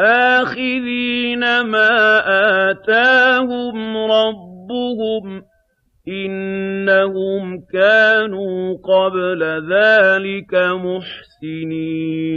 آخِذِينَ مَا آتَاهُمْ رَبُّهُمْ ۚ إِنَّهُمْ كَانُوا قَبْلَ ذَٰلِكَ مُحْسِنِينَ.